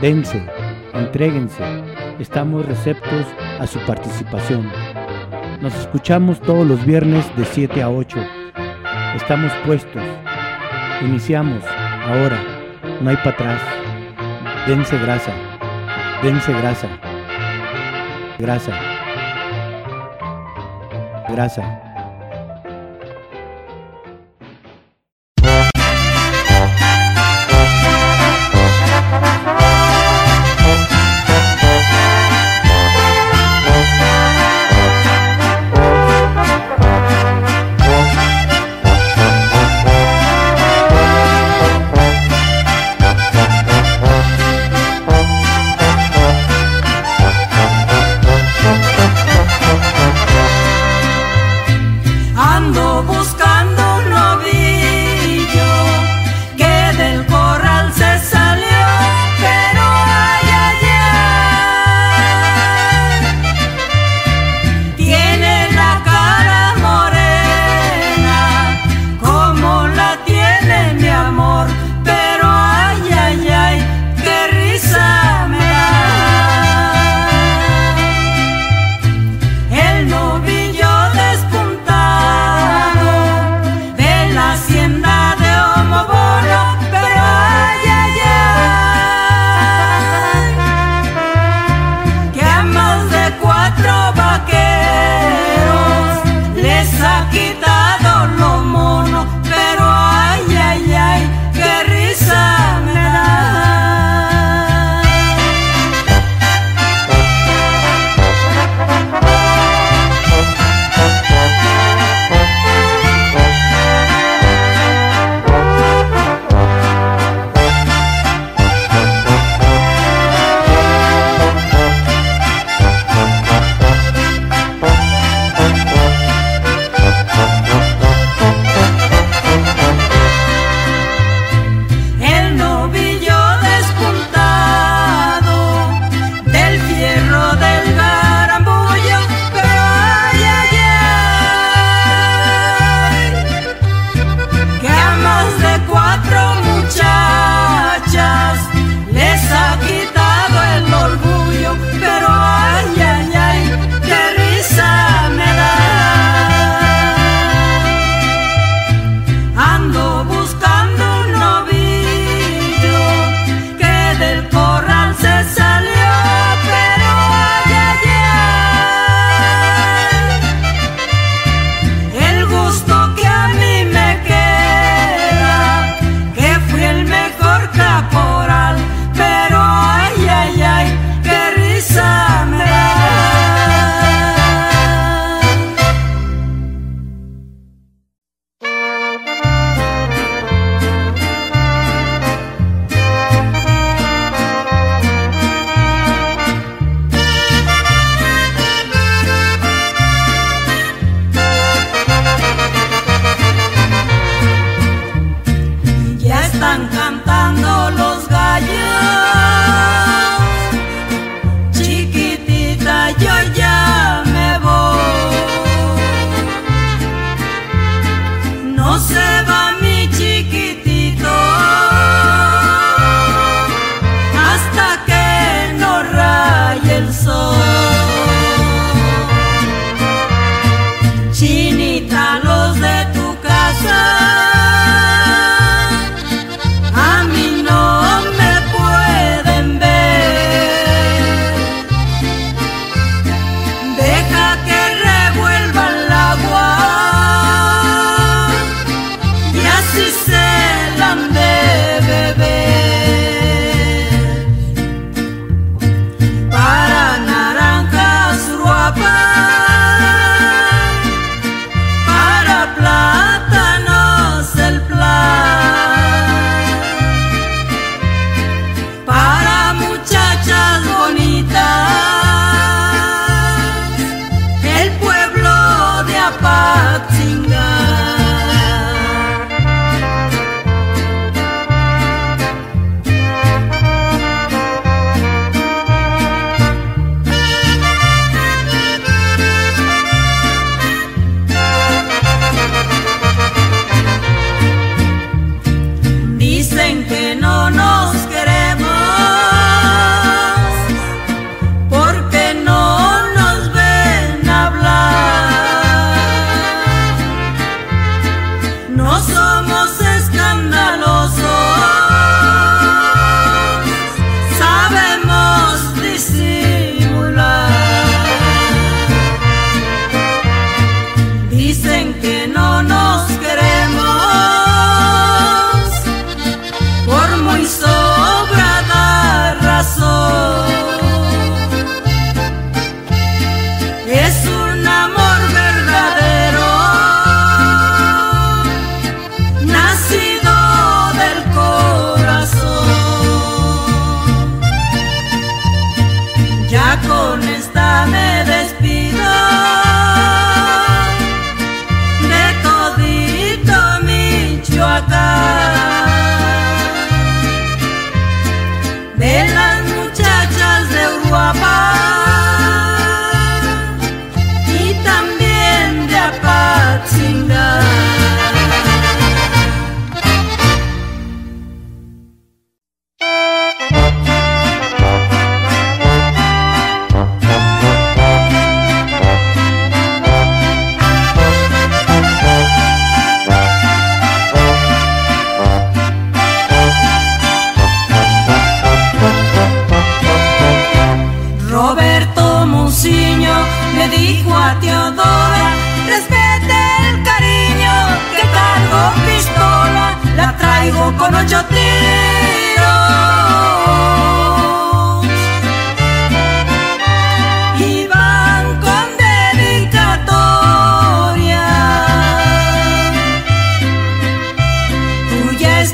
Dense, entréguense, estamos receptos a su participación. Nos escuchamos todos los viernes de 7 a 8. Estamos puestos. Iniciamos. Ahora. No hay para atrás. Dense grasa. Dense grasa. Grasa. Grasa.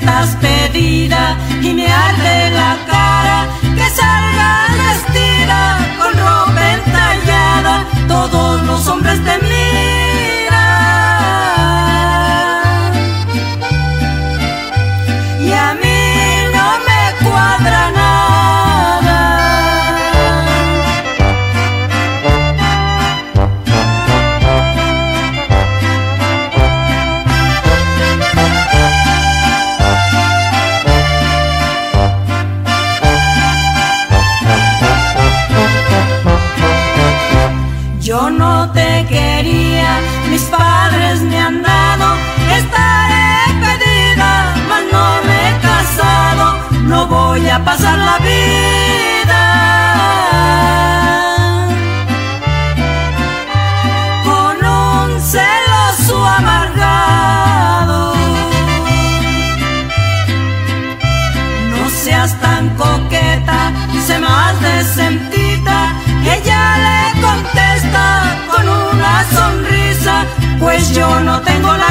estás pedida y me arde la cara que salga vestida con ropa entallada. Todos los hombres de no tengo la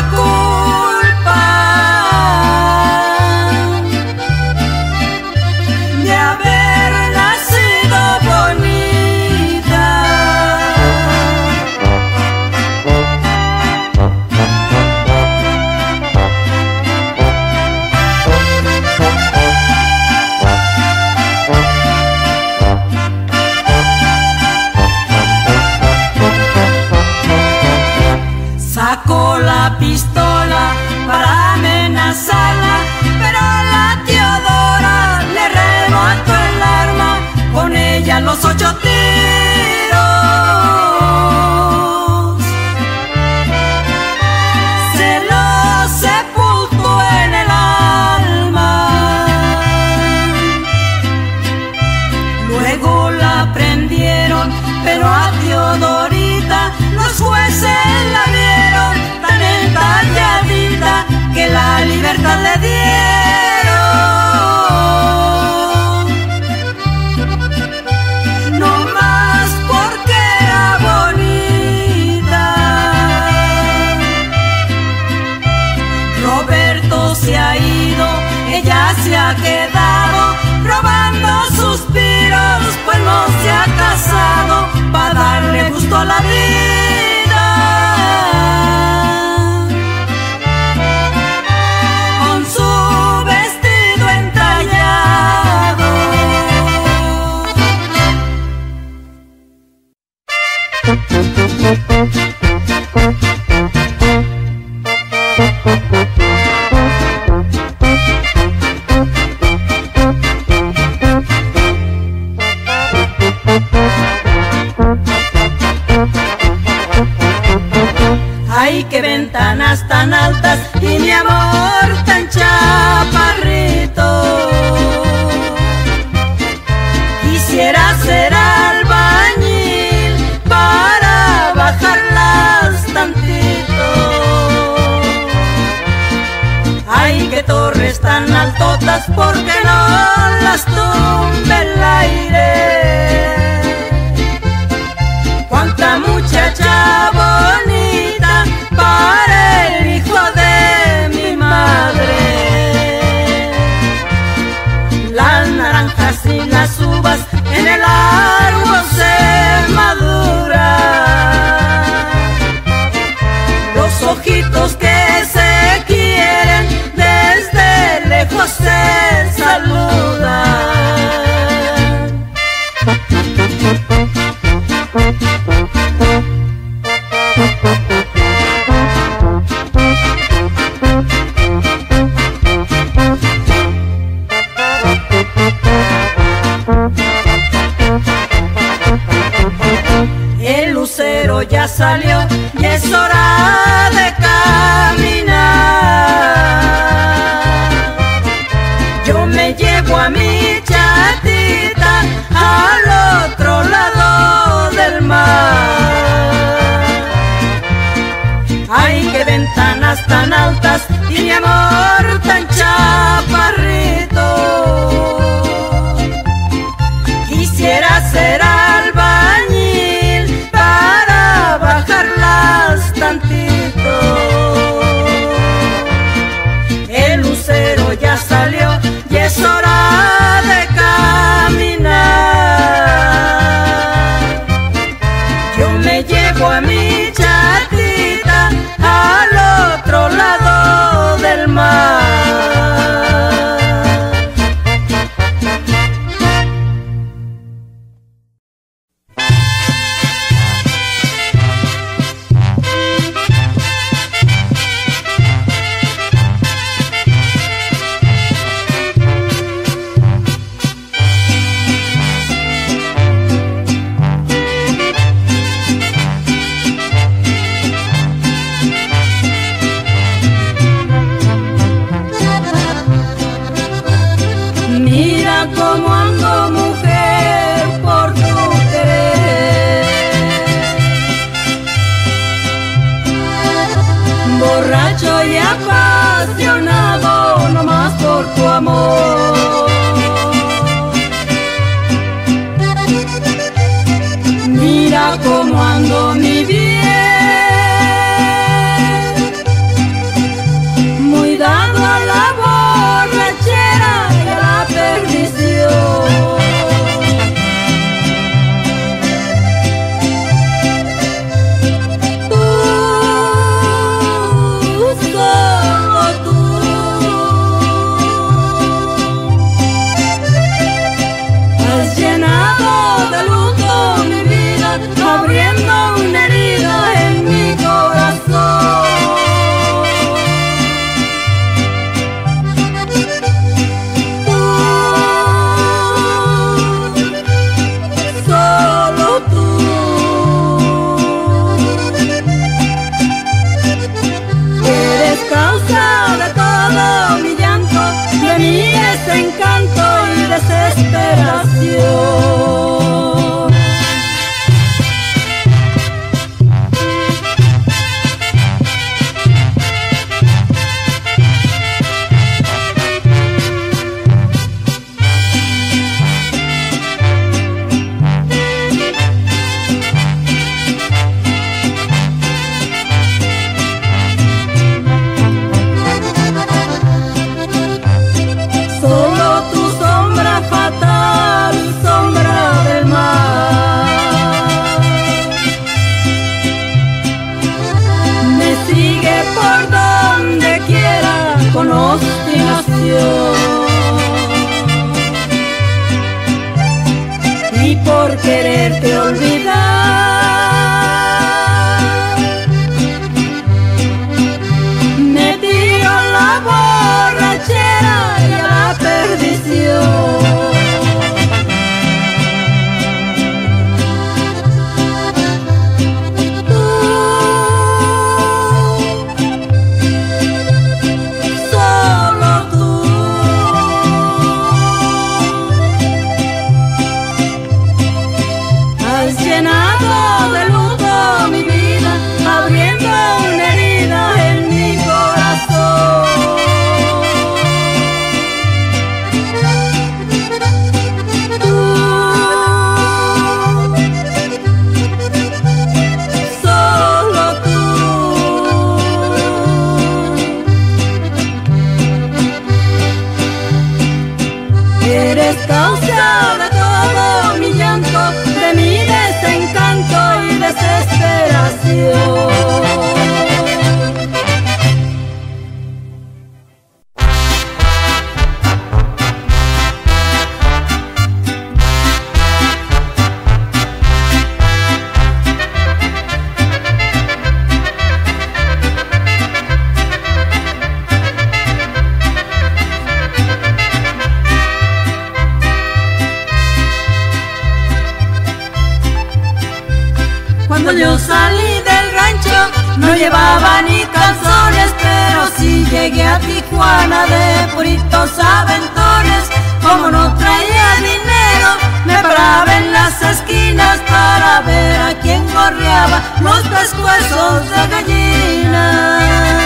Cuando yo salí del rancho no llevaba ni calzones, pero sí llegué a Tijuana de puritos aventones. Como no traía dinero, me paraba en las esquinas para ver a quién gorreaba los pescuezos de gallina.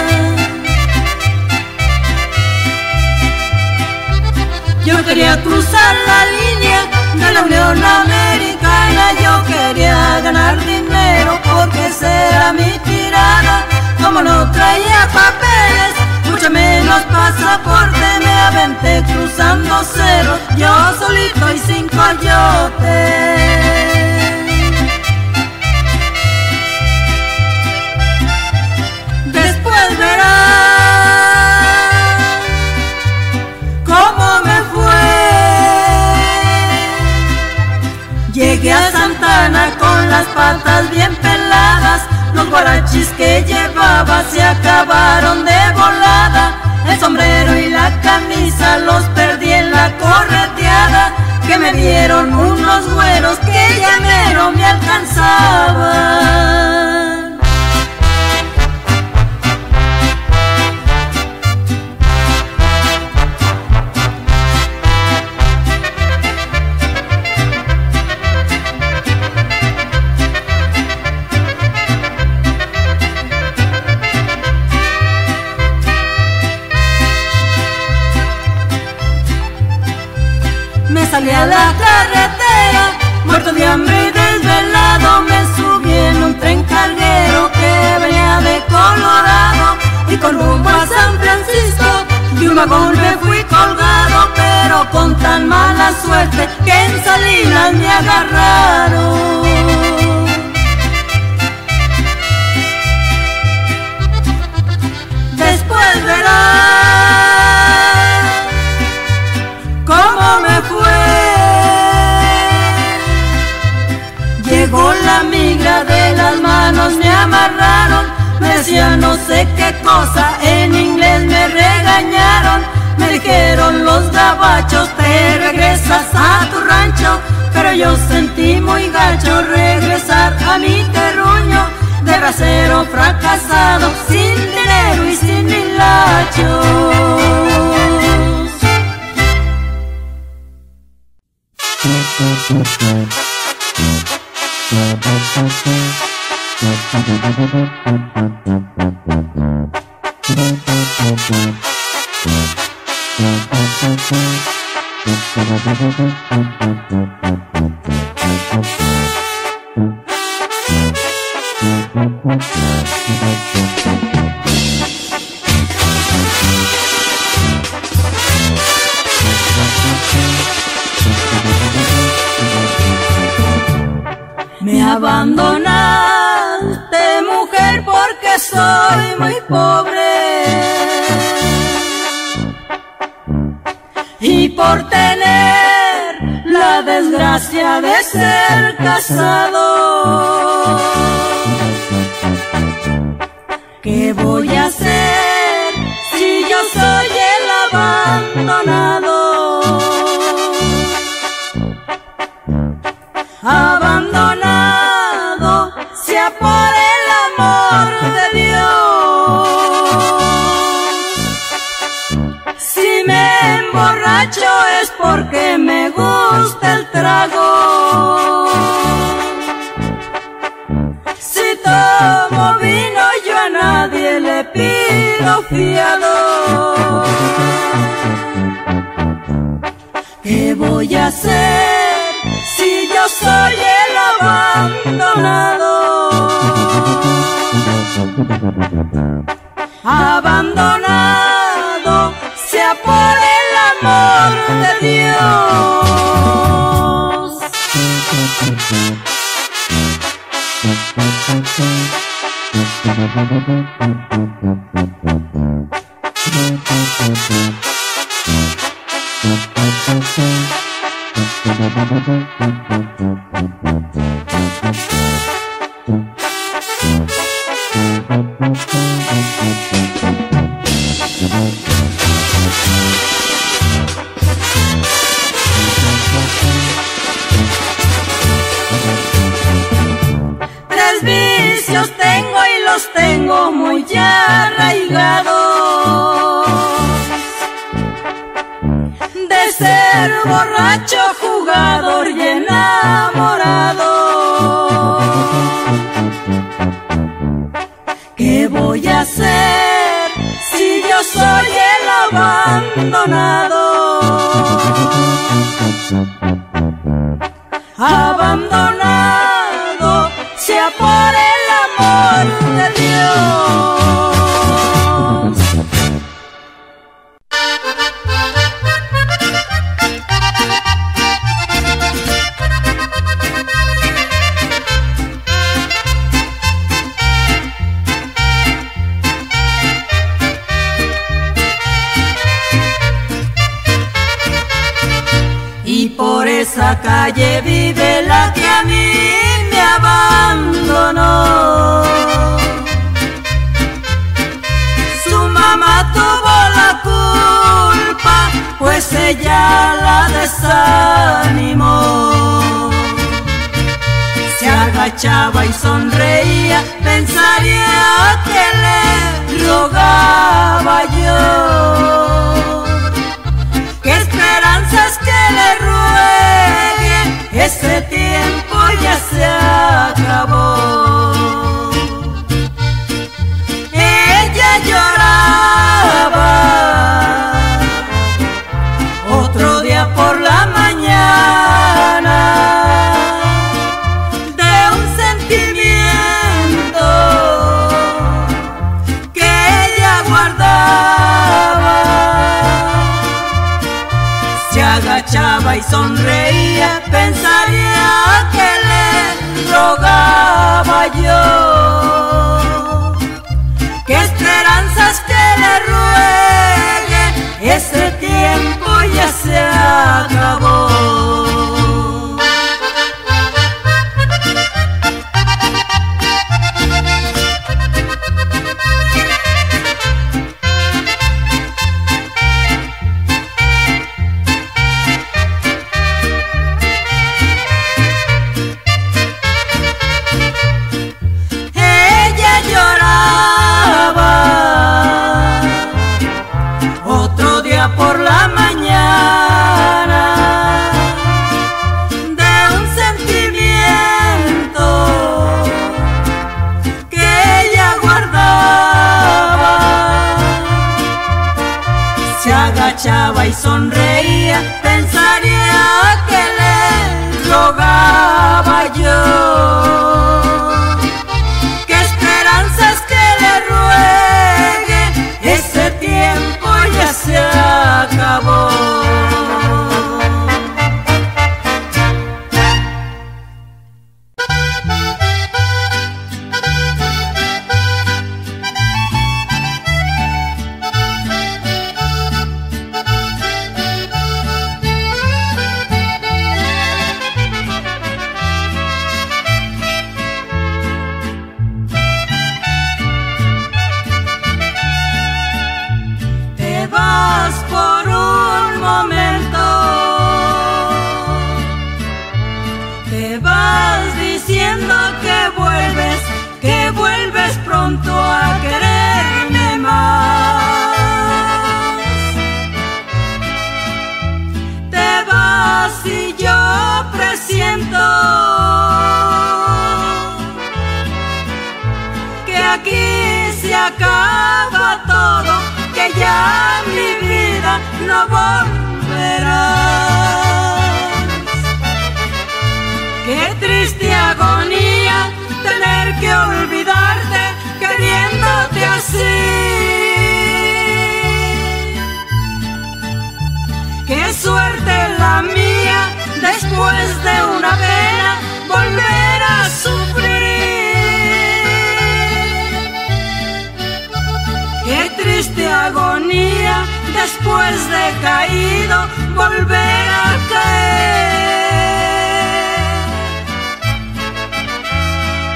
Yo quería cruzar la línea de la Unión Americana, yo quería ganar dinero porque será mi tirada. Como no traía papeles, mucho menos pasaporte, me aventé cruzando cero, yo solito y sin coyote. Después verás. con las patas bien peladas. Los guarachis que llevaba se acabaron de volada. El sombrero y la camisa los perdí en la correteada. Que me dieron unos güeros que ya me alcanzaban. salí a la carretera. te regresas a tu rancho, pero yo sentí muy gacho regresar a mi terruño de bracero fracasado, sin dinero y sin hilachos. pasado. ¿Qué voy a hacer si yo soy el abandonado? Abandonado sea por el amor de Dios. Si me emborracho es porque me ¿Qué voy a hacer si yo soy el abandonado? Abandonado sea por el amor de Dios. abandonado se apaga. volverás. Qué triste agonía tener que olvidarte queriéndote así. Qué suerte la mía después de una pena volver a sufrir. Qué triste agonía después de caído volver a caer.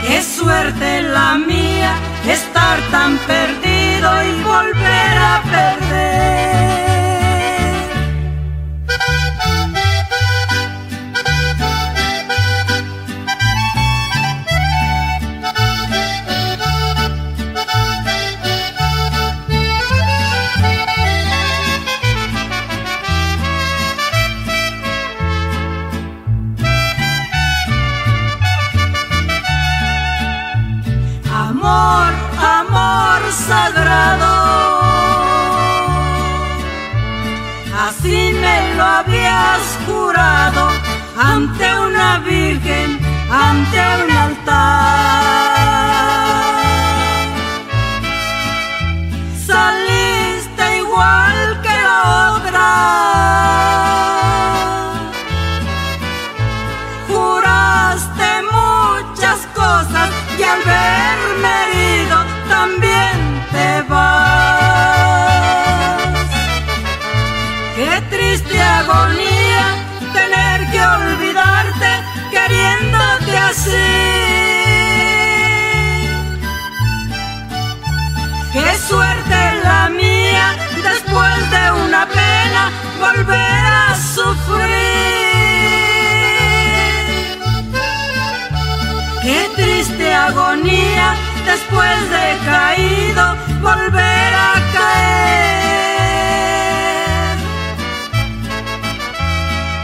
Qué suerte la mía estar tan perdido y volver a perder. sagrado. Así me lo habías jurado ante una virgen, ante un altar. Qué suerte la mía después de una pena volver a sufrir. Qué triste agonía después de caído volver a caer.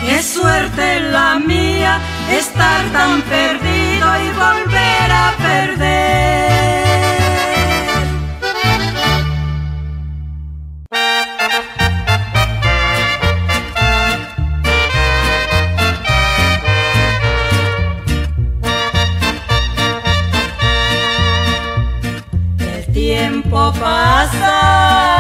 Qué suerte la mía estar tan perdido y volver a perder. El tiempo pasa.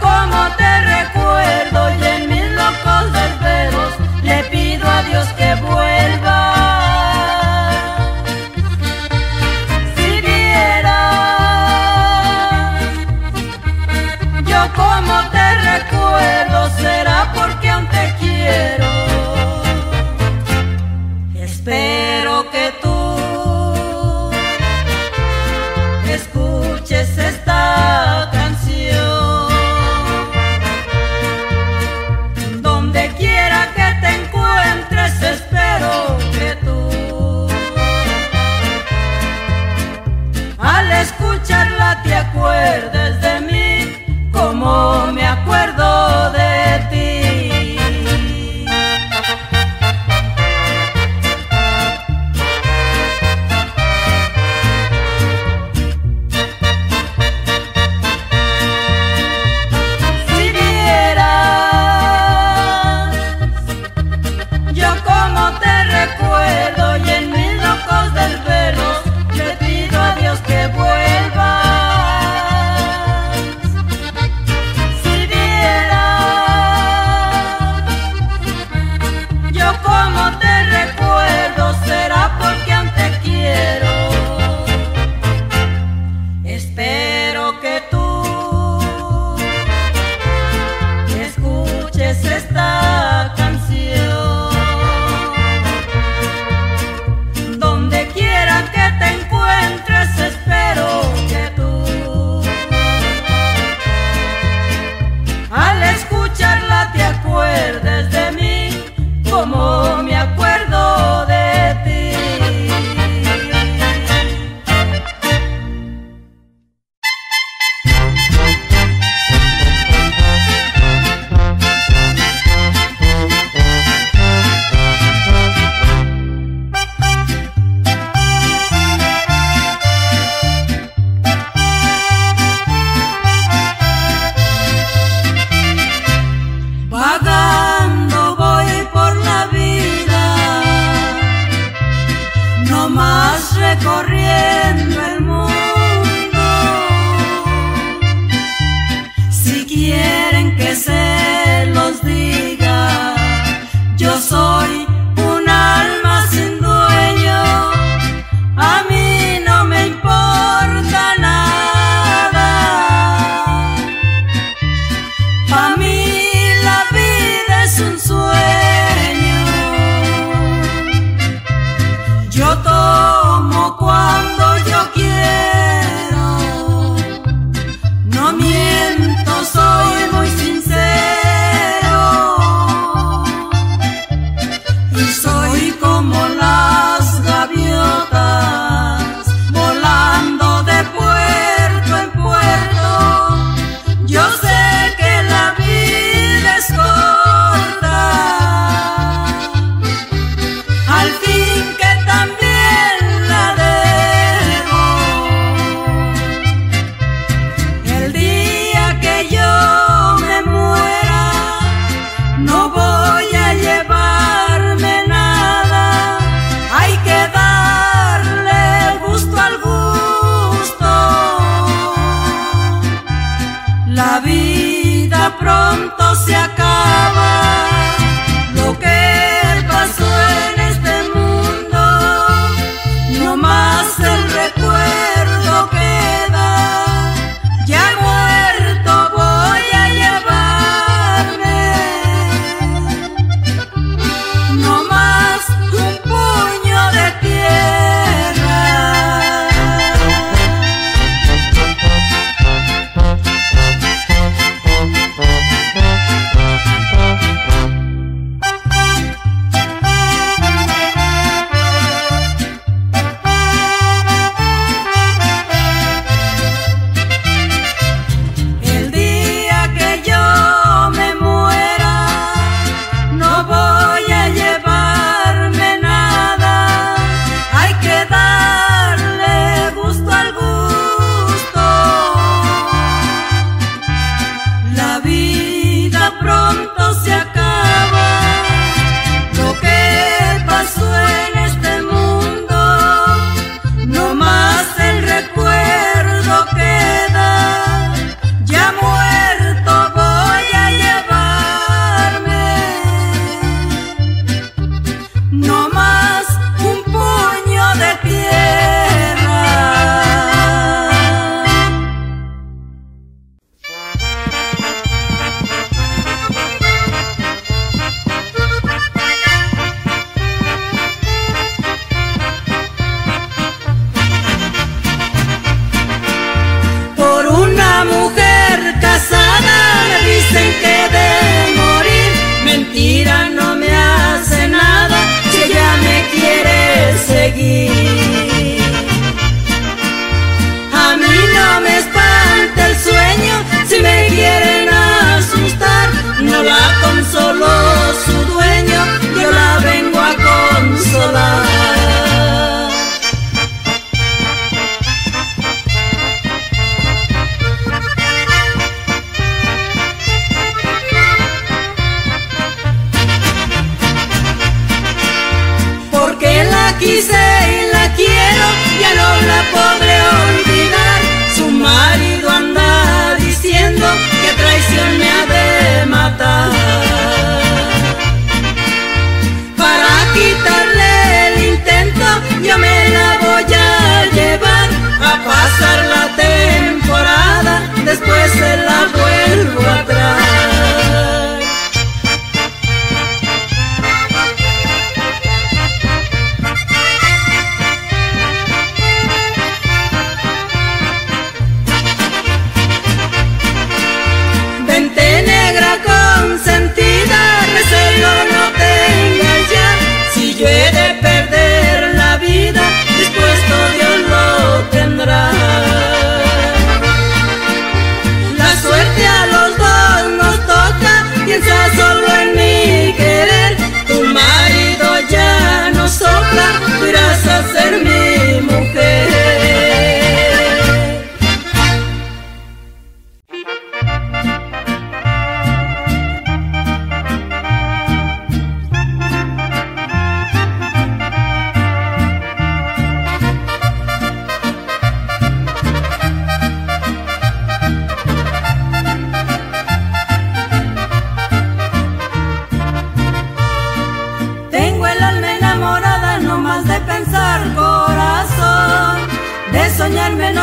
como te recuerdo. pronto se acaba. You.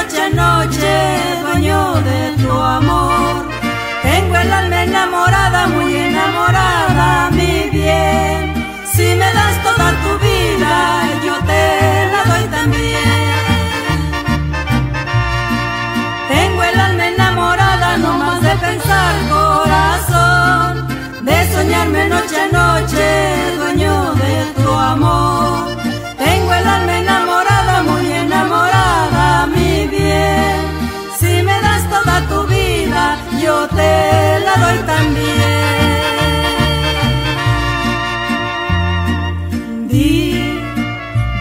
Noche a noche, dueño de tu amor. Tengo el alma enamorada, muy enamorada, mi bien. Si me das toda tu vida, yo te la doy también. Tengo el alma enamorada, no más de pensar corazón, de soñarme noche a noche, dueño de tu amor. Te la doy también. Di,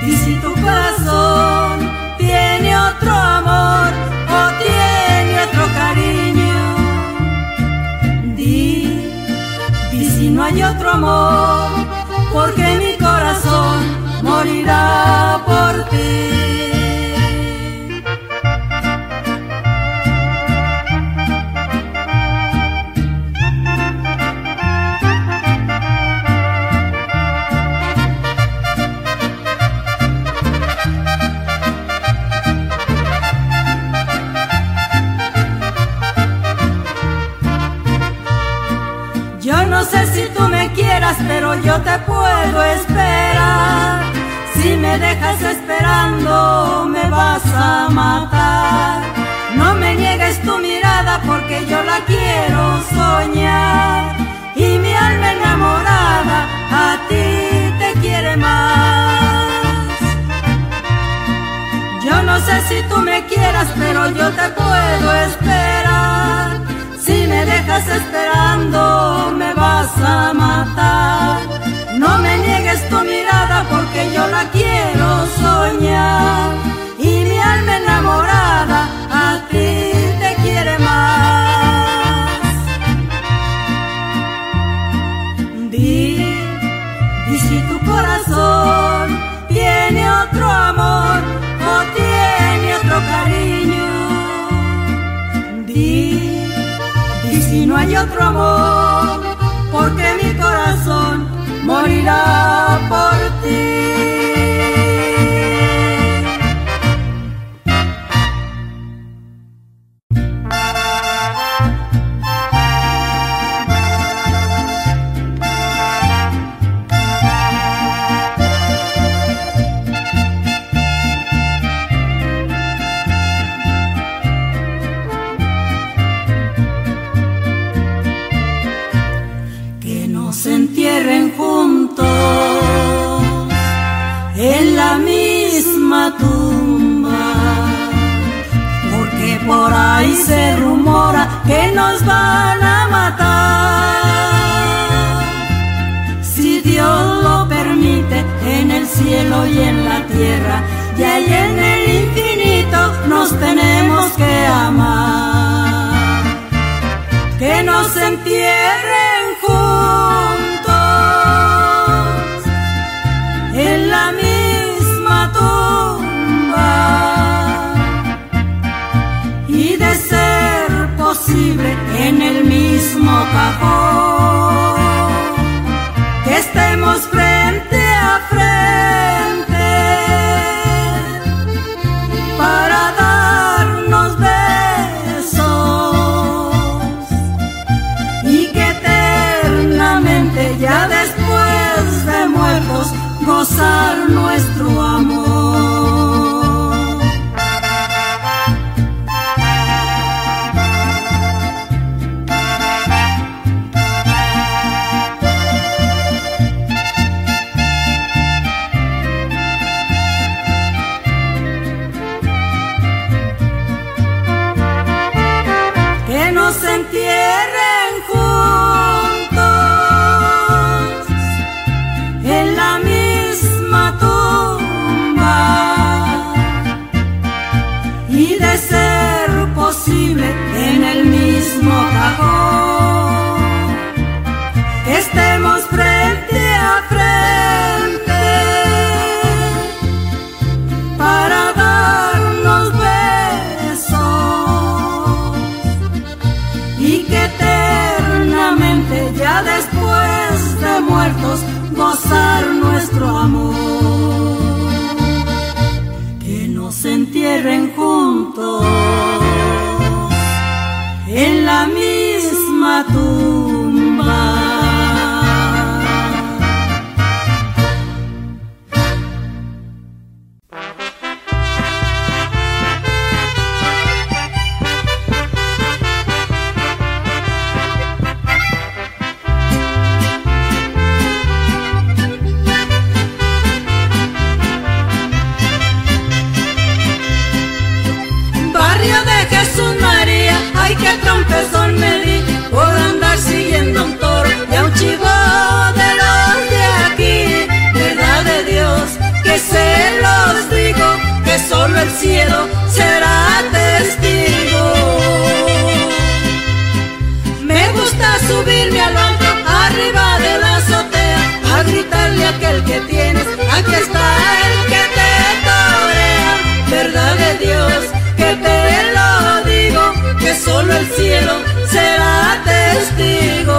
di si tu corazón tiene otro amor o tiene otro cariño. Di, di si no hay otro amor, porque mi corazón morirá por ti. Pero yo te puedo esperar. Si me dejas esperando, me vas a matar. No me niegues tu mirada porque yo la quiero soñar. Y mi alma enamorada a ti te quiere más. Yo no sé si tú me quieras, pero yo te puedo esperar. Si me dejas esperando, me vas a No me niegues tu mirada porque yo la quiero soñar. Y mi alma enamorada a ti te quiere más. Di, di si tu corazón tiene otro amor o tiene otro cariño. Di, y si no hay otro amor, morirá por ti. Que nos van a matar. Si Dios lo permite, en el cielo y en la tierra, y ahí en el infinito nos tenemos que amar que nos entierren será testigo. Me gusta subirme al banco arriba de la azotea a gritarle a aquel que tienes, aquí está el que te torea. Verdad de Dios, que te lo digo, que solo el cielo será testigo.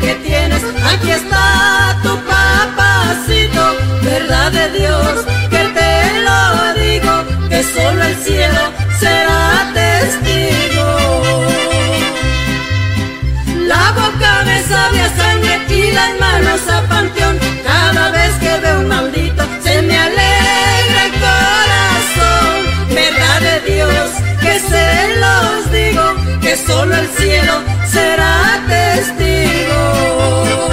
que tienes, aquí está tu papacito, verdad de Dios, que te lo digo, que solo el cielo será testigo. La boca me sabe sangre y las manos a panteón, cada vez que veo un maldito se me alegra el corazón, verdad de Dios, que se los digo, que solo el cielo será testigo amor.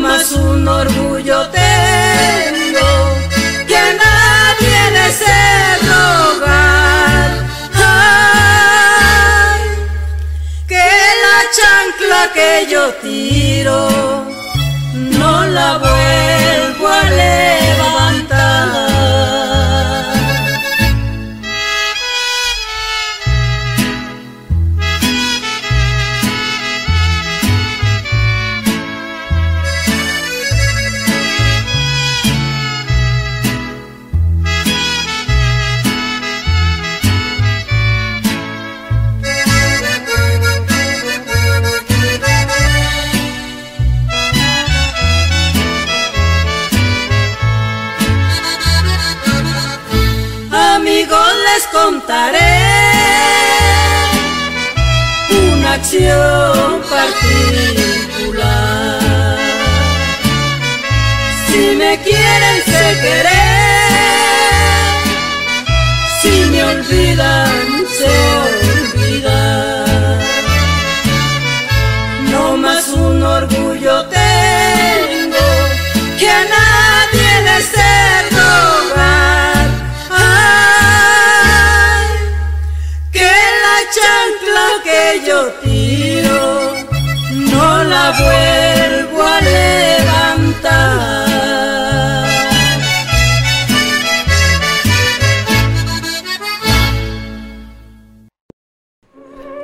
más un orgullo tengo que nadie les he rogar. Ay, que la chancla que yo tiro quiérense querer, si me olvidan se olvidan. No más un orgullo tengo que a nadie le ser rogar. Ay, que la chancla que yo tiro no la vuelvo.